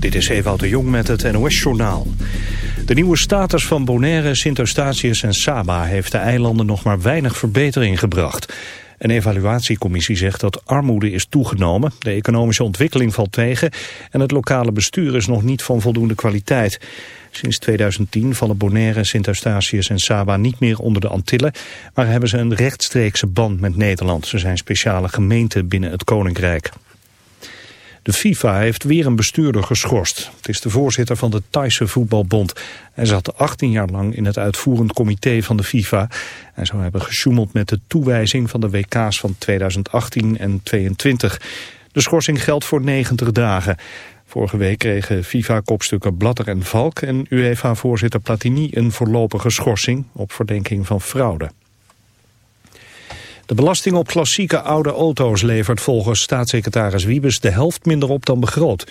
Dit is Ewout de Jong met het NOS-journaal. De nieuwe status van Bonaire, Sint-Eustatius en Saba... heeft de eilanden nog maar weinig verbetering gebracht. Een evaluatiecommissie zegt dat armoede is toegenomen... de economische ontwikkeling valt tegen... en het lokale bestuur is nog niet van voldoende kwaliteit. Sinds 2010 vallen Bonaire, Sint-Eustatius en Saba niet meer onder de Antillen... maar hebben ze een rechtstreekse band met Nederland. Ze zijn speciale gemeenten binnen het Koninkrijk. De FIFA heeft weer een bestuurder geschorst. Het is de voorzitter van de Thaise voetbalbond. Hij zat 18 jaar lang in het uitvoerend comité van de FIFA. Hij zou hebben gesjoemeld met de toewijzing van de WK's van 2018 en 2022. De schorsing geldt voor 90 dagen. Vorige week kregen FIFA-kopstukken Blatter en Valk en UEFA-voorzitter Platini een voorlopige schorsing op verdenking van fraude. De belasting op klassieke oude auto's levert volgens staatssecretaris Wiebes de helft minder op dan begroot.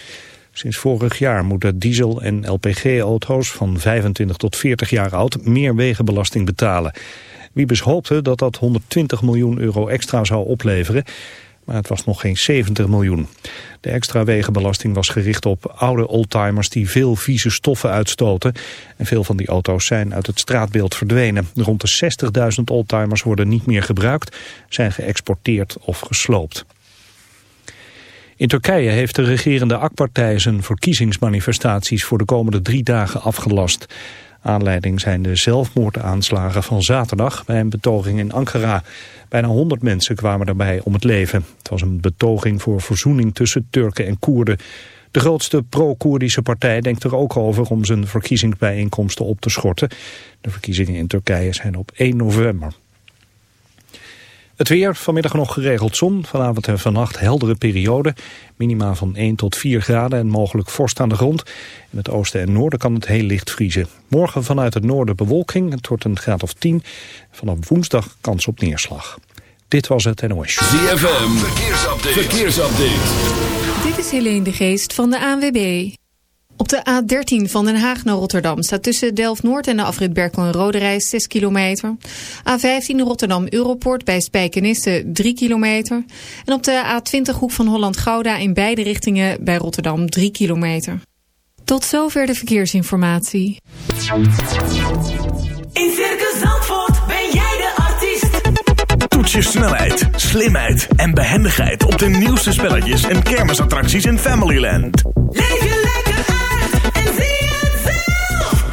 Sinds vorig jaar moeten diesel- en LPG-auto's van 25 tot 40 jaar oud meer wegenbelasting betalen. Wiebes hoopte dat dat 120 miljoen euro extra zou opleveren maar het was nog geen 70 miljoen. De extra wegenbelasting was gericht op oude oldtimers die veel vieze stoffen uitstoten. En veel van die auto's zijn uit het straatbeeld verdwenen. Rond de 60.000 oldtimers worden niet meer gebruikt, zijn geëxporteerd of gesloopt. In Turkije heeft de regerende AK-partij zijn verkiezingsmanifestaties voor de komende drie dagen afgelast. Aanleiding zijn de zelfmoordaanslagen van zaterdag bij een betoging in Ankara. Bijna 100 mensen kwamen daarbij om het leven. Het was een betoging voor verzoening tussen Turken en Koerden. De grootste pro-Koerdische partij denkt er ook over om zijn verkiezingsbijeenkomsten op te schorten. De verkiezingen in Turkije zijn op 1 november. Het weer, vanmiddag nog geregeld zon. Vanavond en vannacht heldere periode. Minima van 1 tot 4 graden en mogelijk vorst aan de grond. In het oosten en noorden kan het heel licht vriezen. Morgen vanuit het noorden bewolking. Het wordt een graad of 10. Vanaf woensdag kans op neerslag. Dit was het NOS. ZFM, verkeersupdate. verkeersupdate. Dit is Helene de Geest van de ANWB. Op de A13 van Den Haag naar Rotterdam staat tussen Delft-Noord en de afrit Berkel en Rode Reis 6 kilometer. A15 Rotterdam-Europort bij Spijkenisse 3 kilometer. En op de A20 hoek van Holland-Gouda in beide richtingen bij Rotterdam 3 kilometer. Tot zover de verkeersinformatie. In Circus Zandvoort ben jij de artiest. Toets je snelheid, slimheid en behendigheid op de nieuwste spelletjes en kermisattracties in Familyland. Leef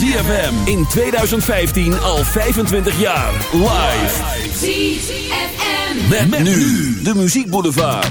ZFM in 2015 al 25 jaar. Live. ZFM. Met, met nu de Muziek Boulevard.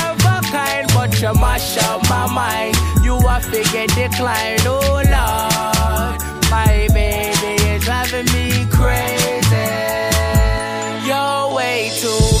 pressure mash up my mind. You are figure decline, oh Lord. My baby is driving me crazy. You're way too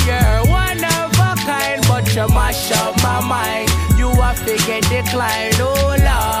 my mind. You have to get declined, oh Lord.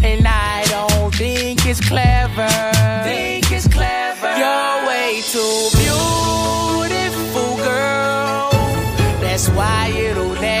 it's clever. Think it's clever. You're way too beautiful, girl. That's why it'll never.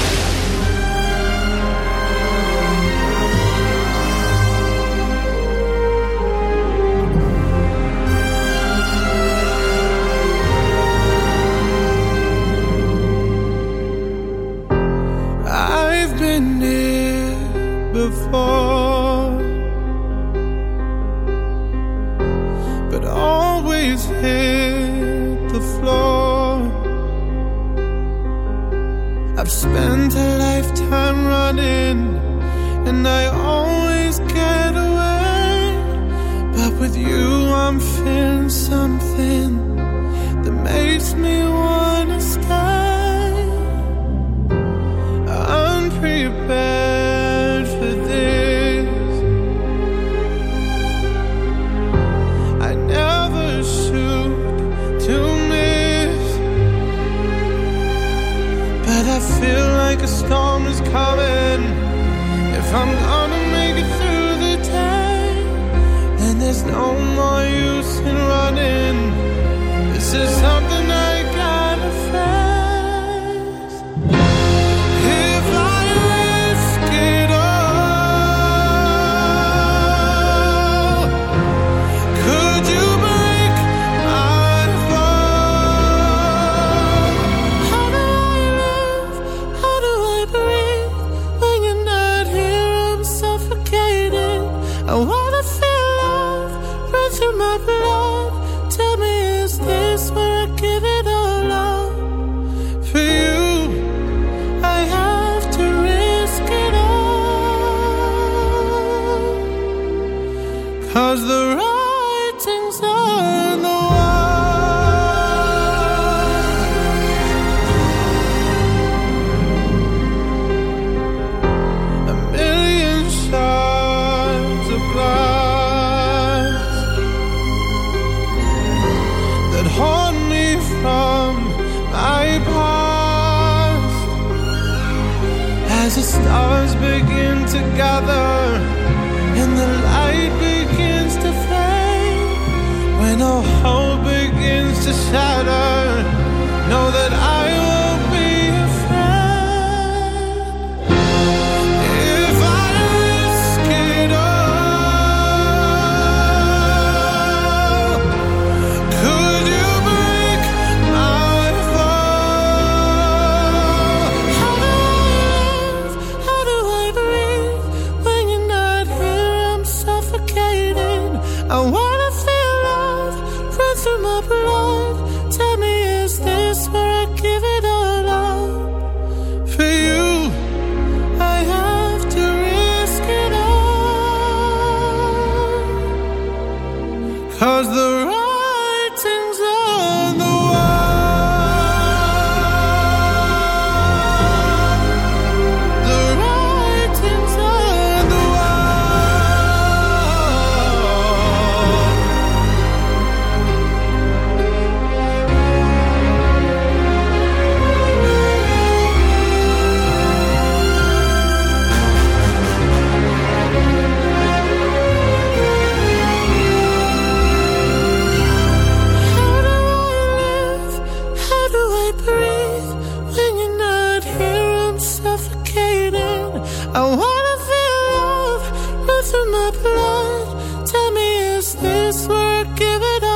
Tell me, is this worth giving up?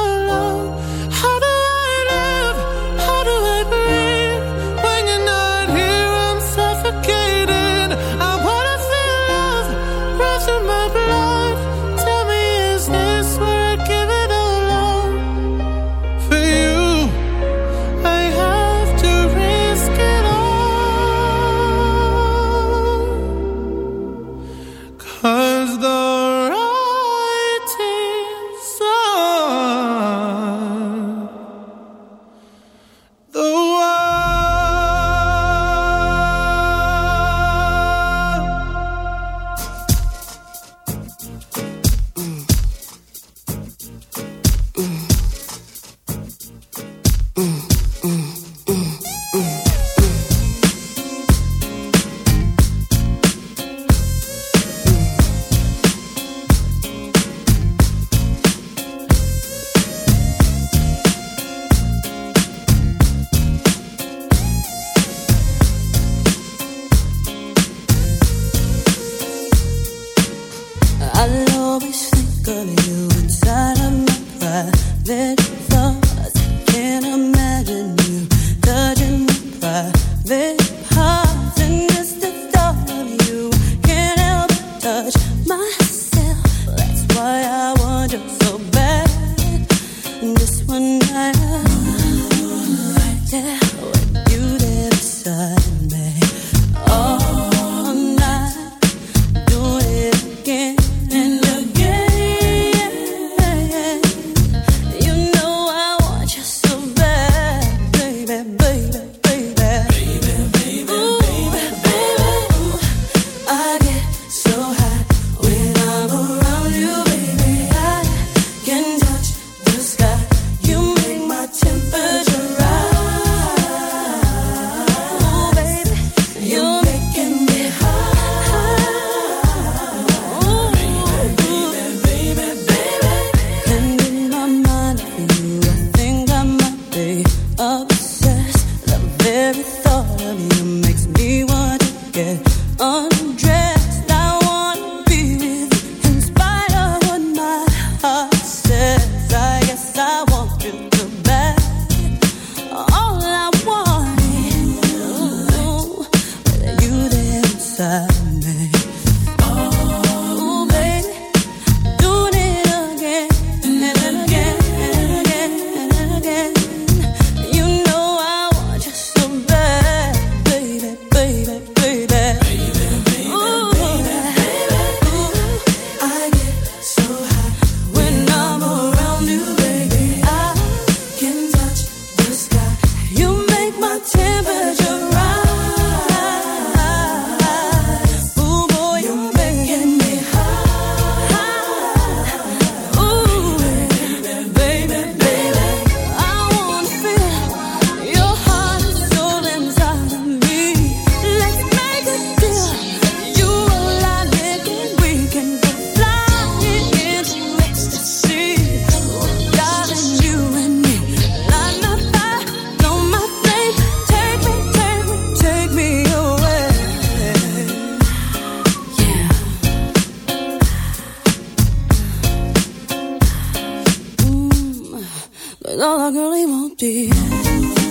All I really want is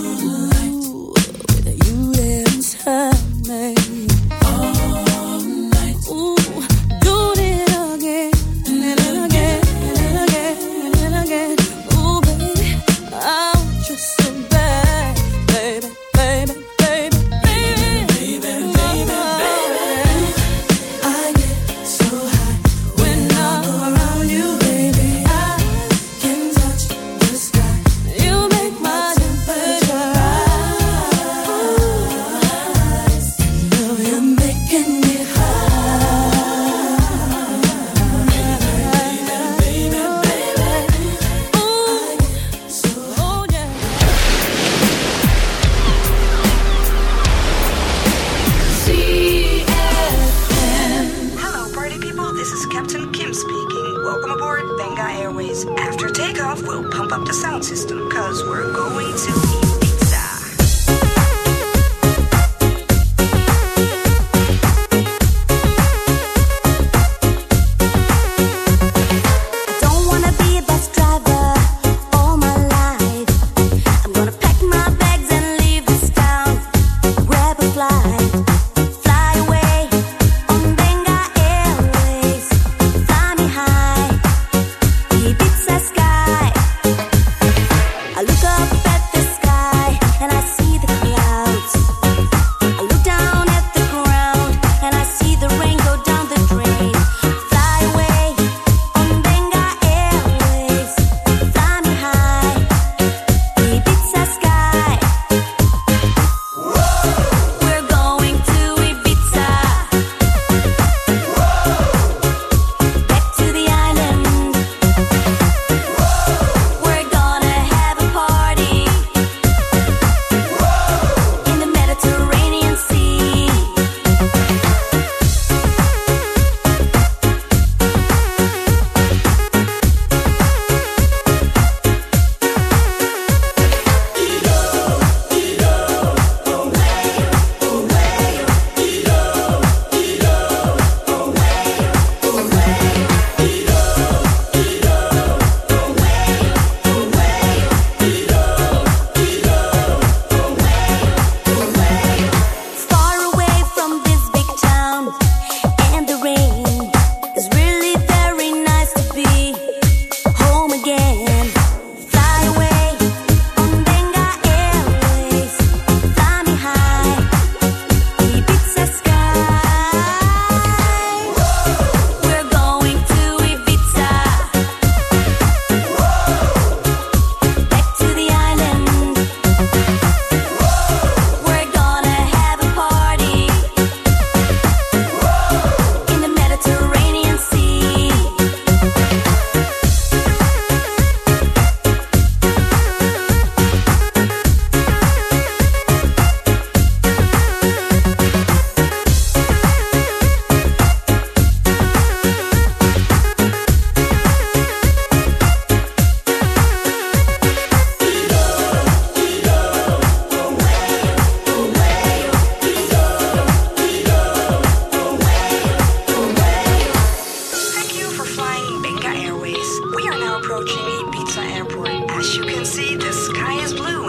for flying Benga Airways. We are now approaching Ibiza Airport. As you can see, the sky is blue.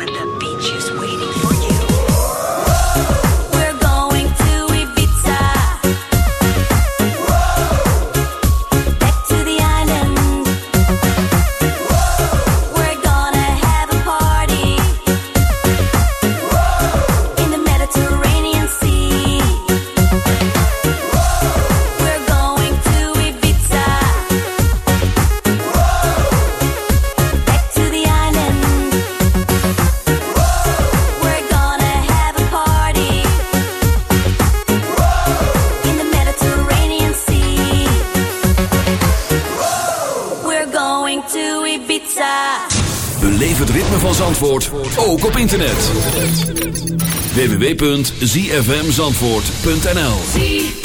www.zfmzandvoort.nl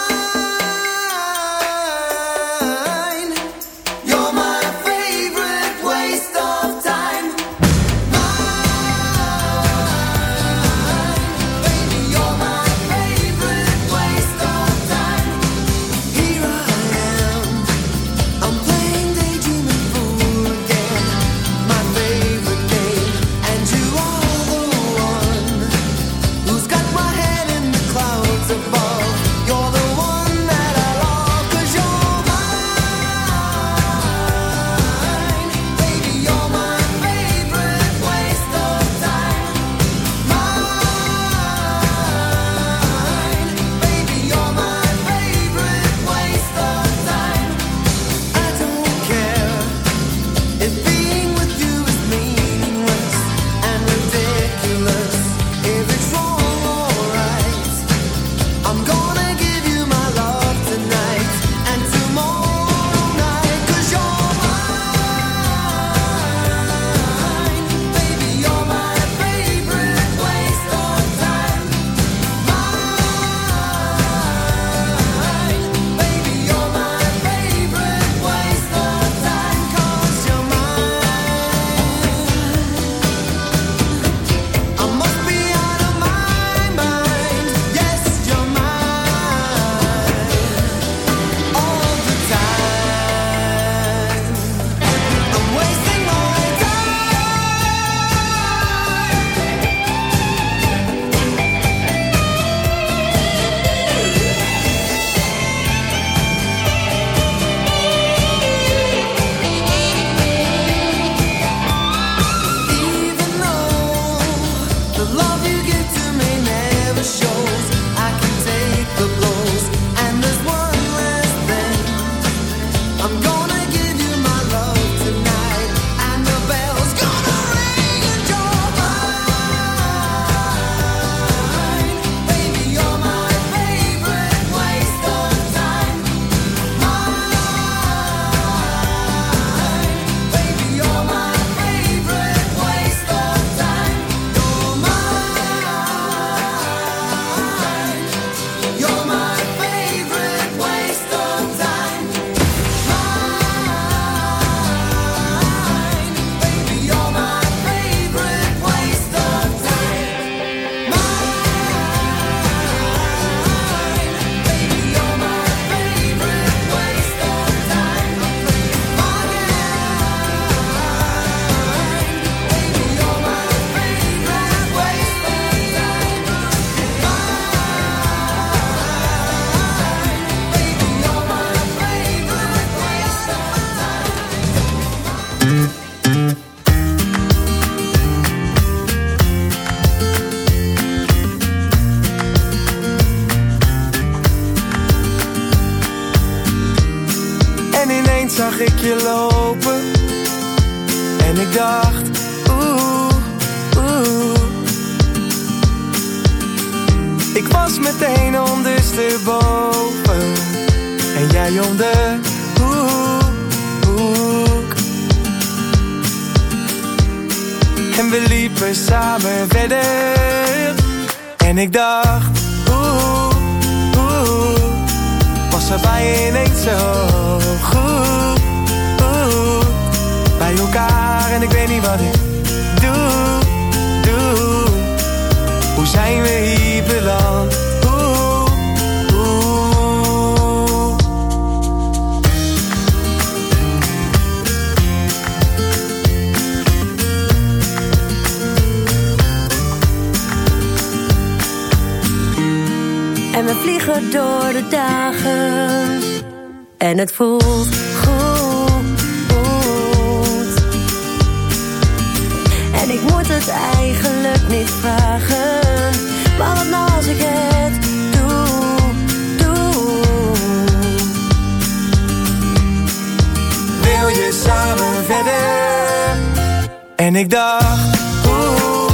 En ik dacht, oeh,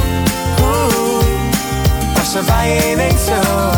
oeh, was er bij je ineens zo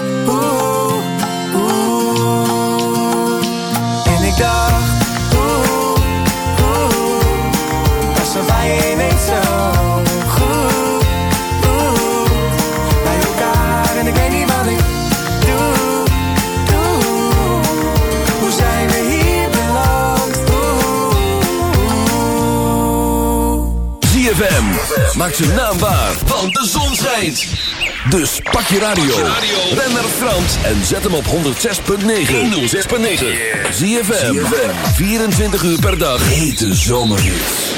Maakt zijn naam waar, want de zon schijnt. Dus pak je radio, ren naar Frans en zet hem op 106.9. 106.9. ZFM, 24 uur per dag. Hete zomerhits.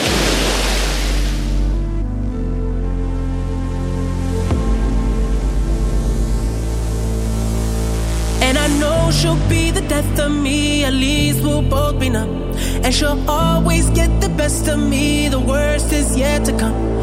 And I know she'll be the death of me, at least we'll both be numb. And she'll always get the best of me, the worst is yet to come.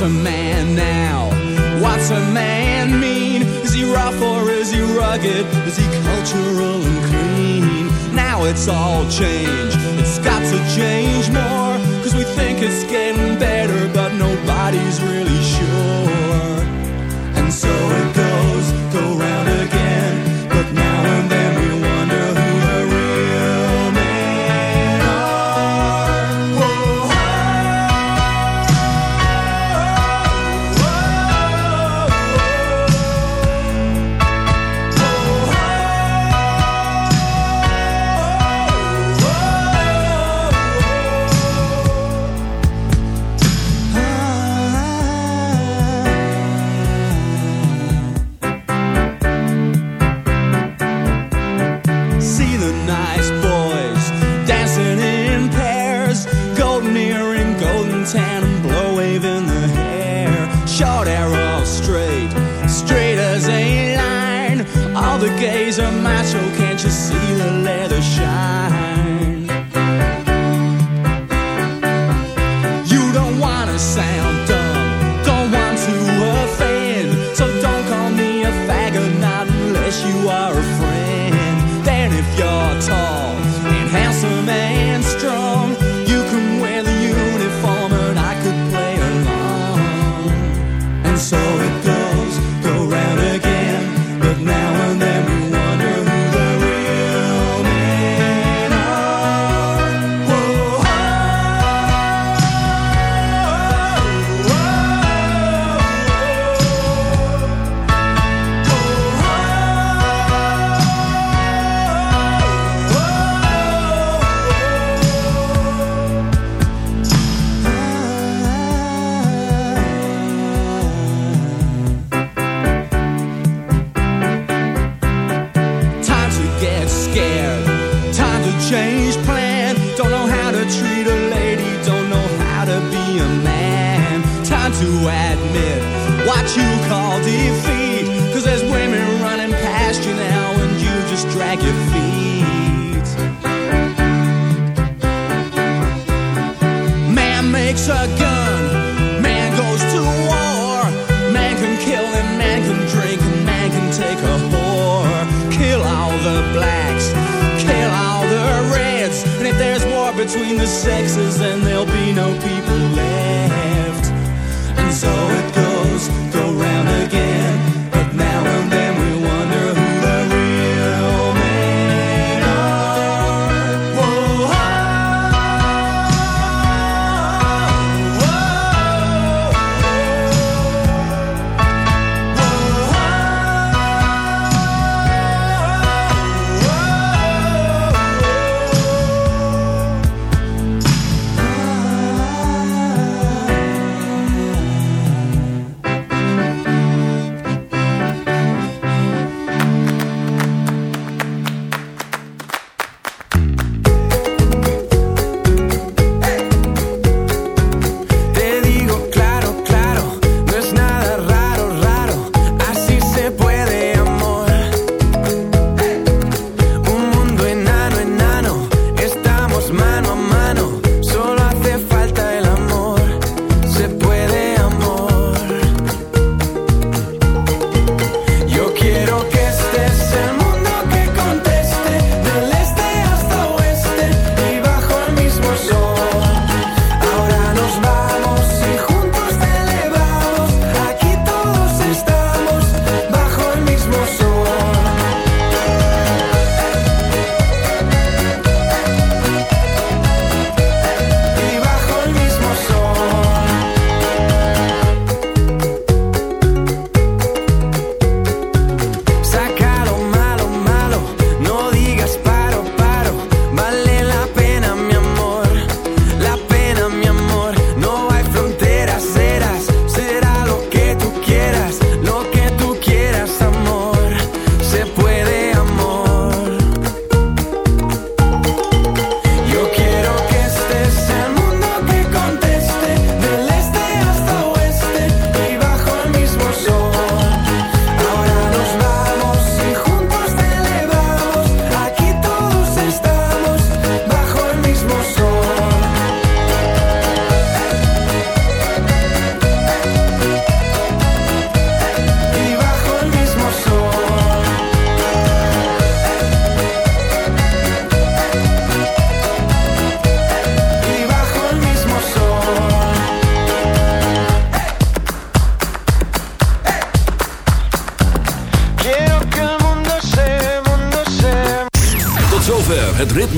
What's a man now? What's a man mean? Is he rough or is he rugged? Is he cultural and clean? Now it's all changed. It's got to change more. Cause we think it's getting better, but nobody's real.